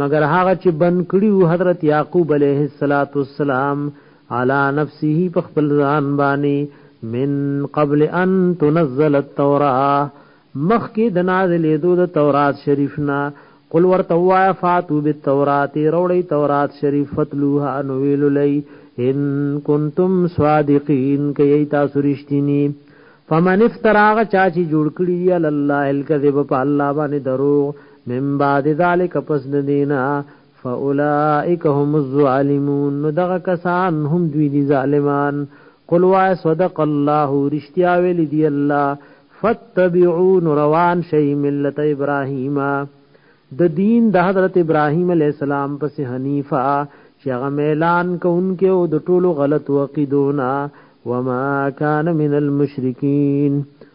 مگر هغه چې بند کړیو حضرت یعقوب علیه الصلاۃ والسلام علی نفسه په خپل ځان باندې من قبل ان تنزل التوراۃ مخکې د نازلې دو د تورات شریف نه قل ورته وای فاتو بالتورات روړی تورات شریف فتلوها نو ویل لای ان کنتم صادقین کای تاسو رښتینی فمن افتراغ چا چې جوړ کړی دی الله الکذب په الله باندې دروغ من بعد ذلك پس د دینا فاولائک هم الظالمون نو دغه کسان هم دوی دي ظالمان قل وا صدق الله رشتیا ویل دی الله فتبعون روان شی ملت ابراهیم د دین د حضرت ابراهیم علی السلام پس حنیفه چې هغه اعلان کوونکې او د ټولو غلط وقیدونه وما کان من المشرکین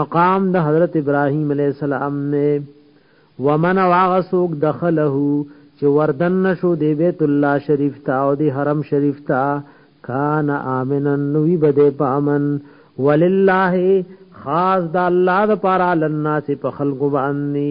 مقام د حضرت ابراهیم علیہ السلام نه ومن واغسوک دخله چې وردن نشو دی بیت الله شریف ته او دی حرم شریف ته کان امنا نوی بده پامن ولله خاص د الله د پاره لناس په خلق باندې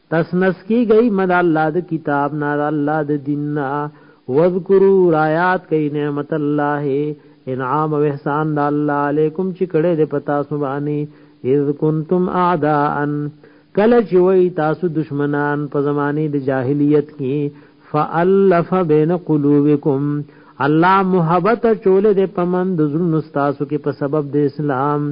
تس نس کی گئی مد الله د کتاب نا د الله د دین نا وذکرو رایات کئ نعمت الله انعام او احسان د الله علیکم چې کړه د پتا سبانی اذ کنتم اعداء کله چې وای تاسو دشمنان په زمانه د جاهلیت کې فالف بین قلوبکم الله محبت چولې د پمن د زړه تاسو کې په سبب د اسلام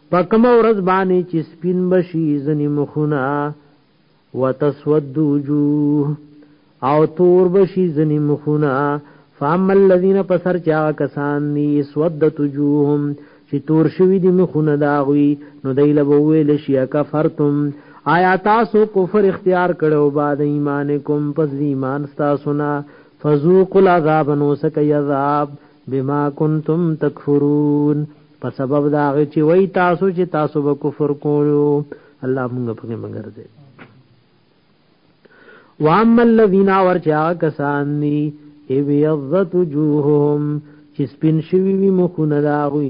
په کومه ورځ باندې چې سپین بشي ځنې مخونه وتسود وجوه او تور بشي ځنې مخونه فاما الذين پسر چا کسان ني سودت وجوههم چې تور شوی دي مخونه داغوي نو دایله وویل شي کفرتم آیا تاسو کفر اختیار کړو بعد ایمانکم پس ایمان تاسو نه فذوقوا العذاب نو سکه عذاب بما کنتم تکفرون په سبب دا غي چې وای تاسو چې تاسو به کفر کوو الله موږ په کې مگر دې واما الذين ورچا کسان دي ای بیضت وجوههم چې سپین شوی وي مخونه دا غوي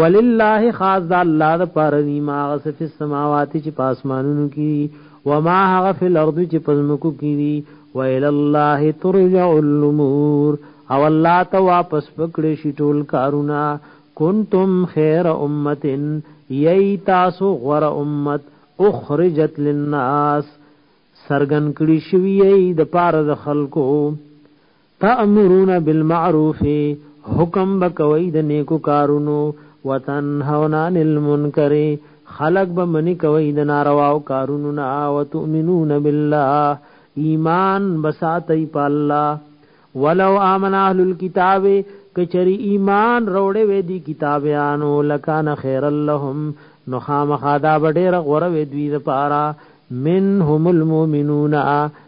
ولله خاص د الله د پاره دی ما غس فی السماوات چې پاسمانونو کې و ما هغه فی الارض چې پزمکو کې دی و ال الله ترجع الامور او الله ته واپس پکړې شي ټول کارونه کنتم خیر امتن یی تاسو غره امت اخرجت للناس سرګن کړي شوی یی د پاره د خلکو تأمرون بالمعروف حکم بکوي د نیکو کارونو وتنهون عن المنکر خلق به منی کوي د نارواو کارونو نه او تؤمنون بالله ایمان بساتي په الله ولو امن اهل الكتاب کچری ایمان روړې وې دي کتابیانو لکان خیر لهم نو خامخا دا ډېر غوره وې دوی لپاره منهم المؤمنون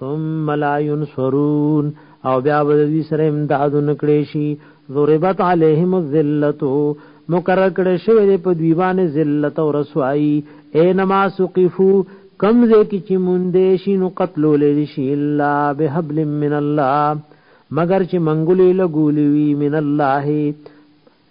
ثم لا ينصرون او بیا به دوی سره امداد نکړي شي ضربت عليهم الذلت مقرر کړي شوی دی په دوی باندې ذلت او رسوایی اينما سقفو کمزه کی چې مونږ دې شي نو قتل لې شي الا بحبل من الله مگر چې منګولې لګولې وي من الله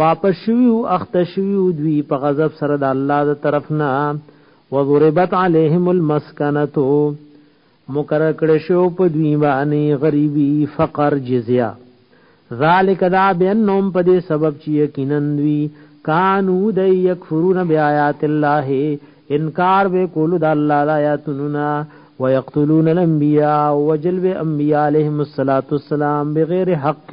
واپس شوي وو، اخته شوي وو دوی په غضب سره د الله د طرف نه، وضربت علیهم المسکنة مقرر کړی شو په دوی باندې غریبي، فقر، جزیه. ذالک دا بانهم په دې سبب چې یقینا دوی کانو د یکفرون بیاات الله انکار به کولو د الله د آیاتونو نه ويقتلون الانبیاء وجلب انبیاء علیهم الصلاة والسلام بغیر حق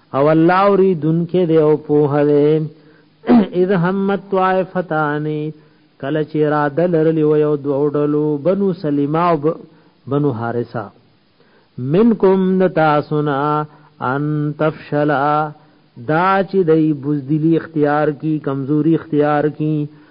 او الله اوریدونکې دی او پوه دی اذ همت طائفتانی کله چې را دلرلی و یو دوه ډلو بنو سلیمه او بنو حارثه منکم نتاسنا ان تفشلا دا چې دای بوزدلی اختیار کی کمزوری اختیار کی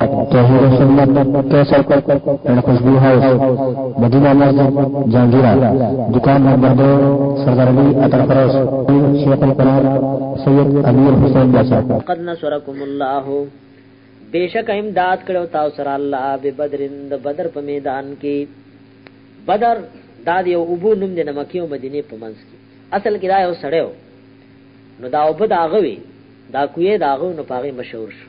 توحید و سنت کیسر اینڈ خوشبو ہاؤس مدینہ مسجد جہانگیرہ دکان نمبر دو سردار علی اطر فروش شیخ القرآن سید امیر حسین باسا قد نصرکم اللہ بیشک امداد کړو تاسو سره الله به بدرن د بدر په میدان کې بدر دا یو ابو نوم د مکه او مدینه په منځ کې اصل کې دا یو سړیو نو دا وب دا غوي دا کوی دا غو نو پاغه مشهور شو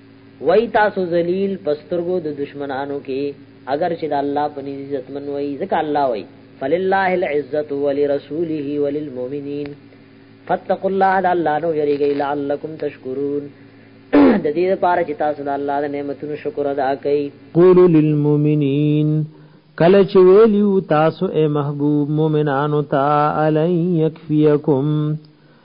وای تاسو ذلیل په سترګو د دشمنانو کې اګر چې د الله په نزد عزتمن وای ځکه الله وای فلله العزة ولرسوله وللمؤمنین فاتقوا الله د الله نو یریږئ لعلکم تشکرون د دې لپاره چې تاسو د الله د نعمتونو شکر ادا کړئ قول للمؤمنین کله چې ویلیو تاسو اے محبوب مؤمنانو ته علی یکفیکم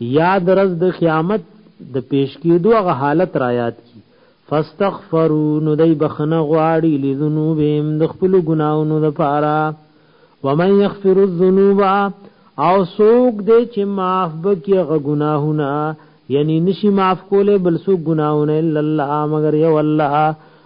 یاد رز د قیامت د پیش کېدو غ حالت را یاد کی فاستغفروا نو دای بخنه غواړي لذنوبهم د خپل ګناونو د پاره ومن یغفر الذنوب او سوق دې چې معاف بکی غ ګناهونه یعنی نشي معاف کوله بل سو ګناهونه الا الله مگر یو الله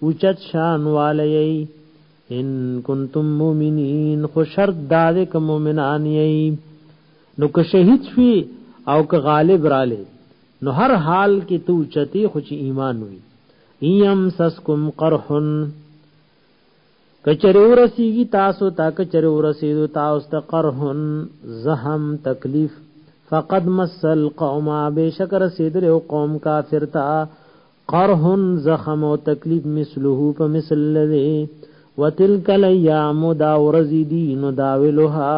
اوچت شان والی ان کنتم مؤمنین خو شرط دا دې کوم مؤمنان یې نو که شهید شوی او که غالب رااله نو هر حال کې تو چتی خو چې ایمان وي ایم سسکم قرحن کچره ورسیږي تاسو تا کچره ورسیدو تاسو ته قرحن زهم تکلیف فقد مسل قوما بشکر سیدره قوم کافر تا قرح زخم او تکلیف مثله په مثل لذي وتلک الیام دا ورزی دی نو دا ویلوها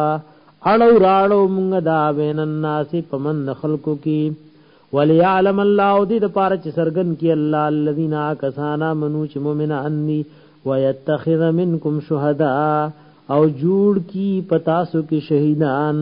اړو راړو مونږ دا بین الناس په من خلقو کی وليعلم الله دې د پاره چې سرګن کی الله الذين کسانا منو چې مؤمنان دي ويتخذ منکم شهدا او جوړ کی پتاسو کې شهیدان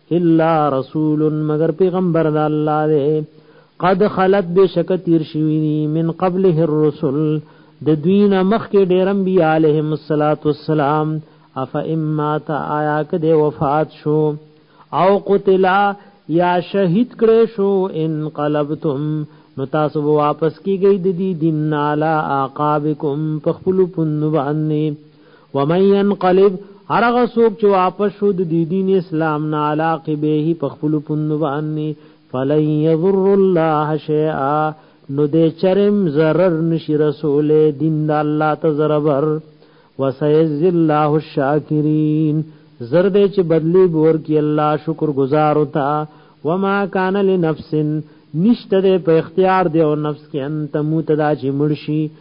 الا رسول مگر پیغمبر د الله دی قد خلت بشک تیر شوی من قبله الرسل د دوین مخ کې ډیر انبیاء علیهم الصلاۃ والسلام اف اما تا آیا کده وفات شو او قتلا یا شهید کړي شو ان قلبتم نو تاسو واپس کیږئ د دې دین علی عقابکم پخپل پوند باندې ومن ينقلب هرغه سوک چې واپس شو د دی دین اسلام نه علاقه به په خپل پوند باندې فلن يضر الله شيئا نو دې چرم zarar نشي رسول دین د الله ته zarar وسيز الله الشاکرین زرد چې بدلی بور کی الله شکر گزار ہوتا وما کان لنفس نشته په اختیار دی او نفس کې انت موت دا چې مرشي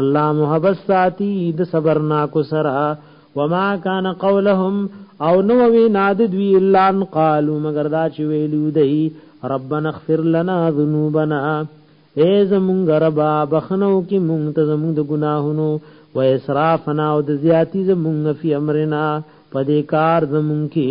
الله محبت ساتي د صبر ناکو سره وما كان قولهم او نو وی ناد دوی الا ان قالو مگر دا چې ویلو دی ربنا اغفر لنا ذنوبنا اے زمونږ ربا بخنو کې مونږ ته زمونږ د ګناهونو و اسرافنا او د زیاتی زمونږ فی امرنا پدې کار زمونږ کې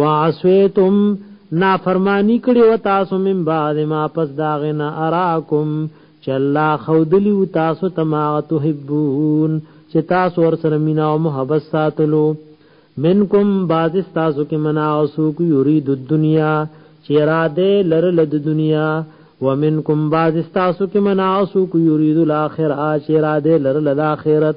وعصیتم نافرمانی کړي و تاسو من بعد ما پس داغنا اراکم چې الله خودلی و تاسو تما تحبون چې تاسو ور سره مینا او محبت ساتلو منکم باز تاسو کې منا او سوق یرید الدنیا چې را دې لر لد دنیا ومنکم باز تاسو کې منا او سوق یرید الاخره چې را دې لر لد اخرت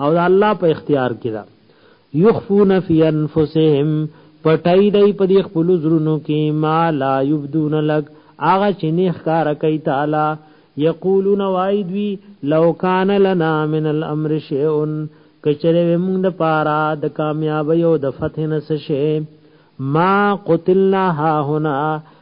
او د الله په اختیار کې ده یخفون فی انفسهم پټای دی په دې خپل زرونو کې ما لا یبدون لک اغه چې نه ښکار کوي تعالی یقولون وای دوی لو کان لنا من الامر شیء کچره موږ د پارا د کامیابی او د فتح نس شی ما قتلنا ها هنا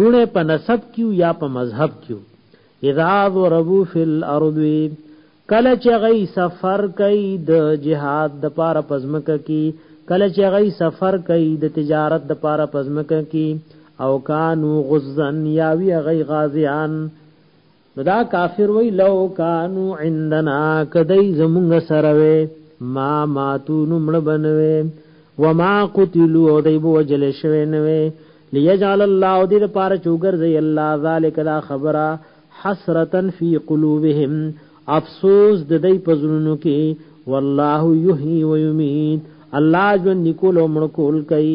رونه په نسب کیو یا په مذهب کیو اذا ضربو فی الارض کله چې غي سفر کوي د جهاد د پاره پزمکه کی کله چې غي سفر کوي د تجارت د پاره پزمکه کی او کانو غزن یاوی غي غازیان نو دا کافر وی لو کانو عندنا کدی زمونږ سره وی ما ماتو نمړ بنوي وما قتلوا او دی بو وجل شوی نوي ليجعل الله دې لپاره چوګر زي الله ذالک دا خبره حسرتا فی قلوبهم افسوس د دې پزړونو کې والله یحیی و یمیت الله جون نکول او مړ کول کوي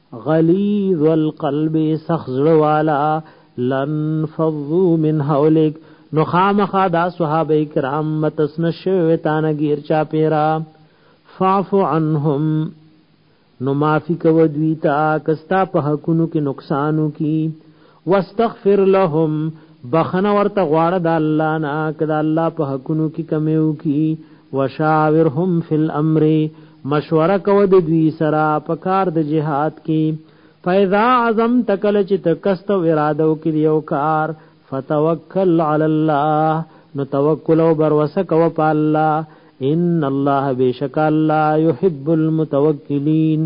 غلیظ القلب سخزړ والا لن فضو من حولک نو خامخا دا صحابه کرام متسن شوی تانه گیر چا پیرا فاعف عنهم نو معافی کو دوی تا کستا په حقونو کې نقصانو کی واستغفر لهم بخنه ورته غواړه د الله نه کړه الله په حقونو کې کمی وکي وشاورهم فی الامر مشوره کو د دوی سره په کار د جهاد کې فاذا عزم تکل چې تکست و اراده وکړي یو کار فتوکل علی الله نو توکل او بر وسک و په الله ان الله بشک الله يحب المتوکلین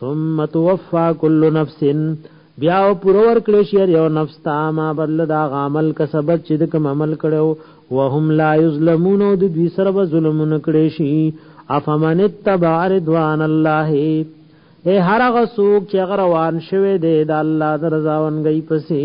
ثم توفى كل نفس بیا او پور ور کړی شي یو نفس تا ما بدل دا عمل کسبت چې د کوم عمل کړو وهم لا یظلمون او د دوی سره به ظلم نکړي شي افمن تبع رضوان الله اے هر هغه څوک چې غروان شوه دی د الله درځاونګي پسې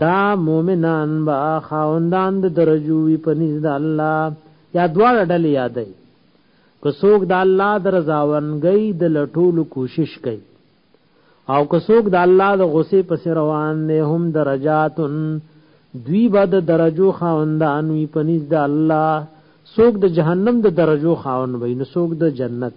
دا مؤمنان با خاوندان د درجو وی په نس د الله یا دواړه ډلې یادای که څوک د الله درځاونګي د لټولو کوشش کوي او که څوک د الله د غصې پس روان نه هم درجاتن دوی به د درجو خاوندان وي پنيز د الله څوک د جهنم د درجو خاوند وي نو څوک د جنت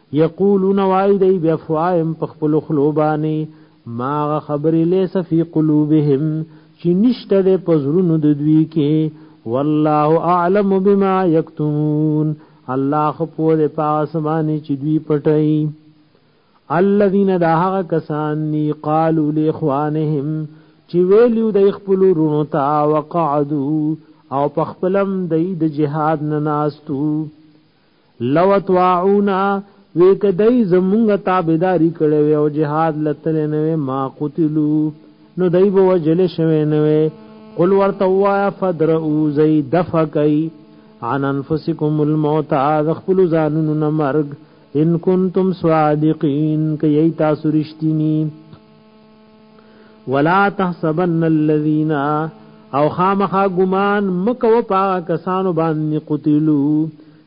یقولون وای دی بافواهم په خپل خلو باندې ما خبرې لیس فی قلوبهم چې نشته د پزړونو د دوی کې والله اعلم بما یکتمون الله خپو د پاسمانی چې دوی پټي الذين دهغه کسان ني قالو لاخوانهم چې ویلو د خپل رونو تا وقعدو او پخپلم د جهاد نه ناستو لو اطواعونا وی که دای زمونږ تابعداری کړی وی او جهاد لتل نه وی ما قتلو نو دای به وجل شوی نه وی قل ورته وایا فدرو زی دفقای عن انفسکم الموت اذ خپل ځانونو نه مرګ ان کنتم صادقین کای تاسو رښتینی ولا تحسبن الذين او خامخا ګمان مکو پا کسانو باندې قتلو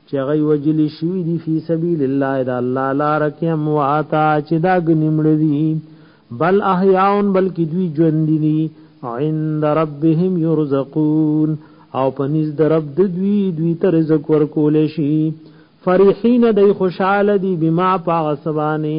چې غي وجل شوی دی فی سبیل الله دا الله لار کې امواتا چې دا غنیمړ دي بل احیاون بلکې دوی ژوند دي عند ربهم يرزقون او پنځ د رب د دوی دوی تر رزق ورکول شي فرحین دای خوشاله دي بما پاغه سبانه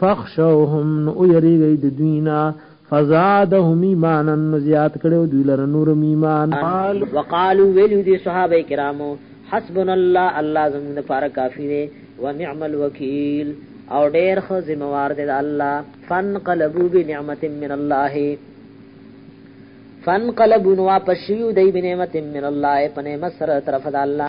فخشوهم نو یریږي د دوی نه فزادهم ایمانا زیات کړو دوی لره نور ایمان وقالو ویلو دي صحابه کرامو حسبنا الله الله زموږ لپاره کافی دی ونعم الوکیل او ډیر خو ذمہوار دی الله فنقلبوا بنعمت من الله فنقلبوا واپس شیو دی بنعمت من الله په نعمت سره طرف د الله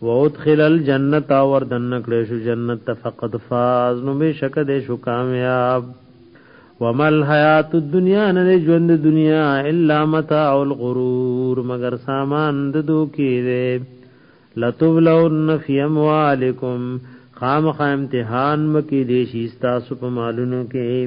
وادخل الجنت اور دن کړې شو جنت فقد فاز نو به شک دې شو کامیاب ومل حیات الدنیا نه ژوند دنیا الا متاع الغرور مگر سامان د دوکې دې لتبلون فی اموالکم خامخ امتحان مکی دیشی ستاسو په مالونو کې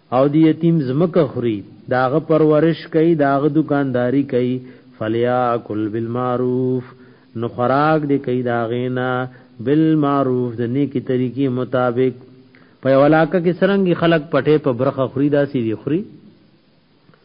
او د یتیم زمکه خوري داغه پرورش کوي داغه دکانداری کوي فلیاکل بالمعروف نو خوراک دې کوي داغینا بالمعروف د نیکی طریقې مطابق په ولاکه کې سرنګي خلق پټه په برخه خوري داسې وی خوري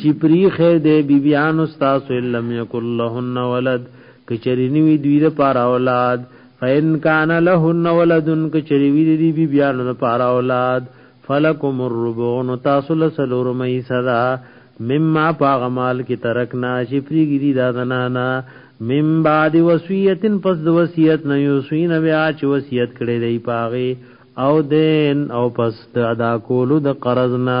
چی پری خیر دی بی بیان استاس لم یکل لهن ولد کچری نوی دوی د پار اولاد فین کان لهن ولد کچری وی دی بی بیان د پار اولاد فلکم الربع نو تاسو له سلور مې صدا مما پاغمال کی ترکنا چی پری گی دی دادنا نا مم بعد وصیتن پس د وصیت نه یوسین بیا چې وصیت کړي دی پاغه او دین او پس د ادا کولو د قرض نه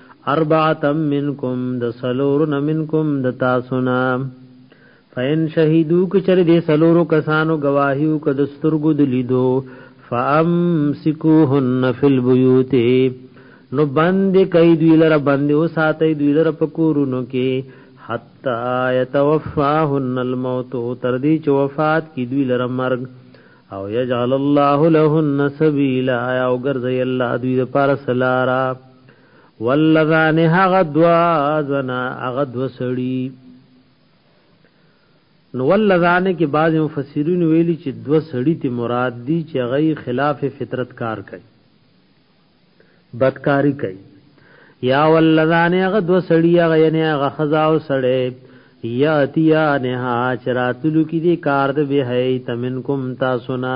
اربعه منکم د سلورن منکم د تاسونا فین شهیدو کچر دې سلورو کسانو گواهیو ک د سترګو د لیدو فامسکوهن فی البیوت نو بند کای دوی لره بند او ساتي دوی لره پکورونو کې حتا یتوفاهن الموت تر دې چې وفات کی دوی لره مرګ او یجعل الله لهن سبیلا او ګرځي الله دوی لپاره سلارا واللذان هغه دوا زنا هغه دو سړي نو واللذان کې بعض مفسرین ویلي چې دو سړي ته مراد دي چې غي خلاف فطرت کار کوي بدکاری کوي یا واللذان هغه دو سړي هغه یعنی هغه خزا او سړي یاتیا نه چراتلو کې دي کار د به هي تمنکم تاسو نه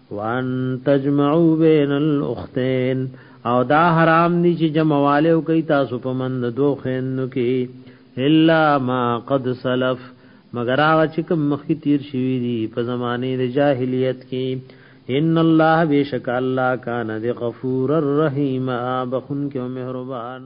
وان تجمعوا بین الاختین او دا حرام دي چې جمعواله کوي تاسو په مند دوه خینو کې الا ما قد سلف مگر هغه چې کوم مخکې تیر شوی دي په زمانه د جاهلیت کې ان الله بشک الله کان ذی غفور الرحیم بخون کې مهربان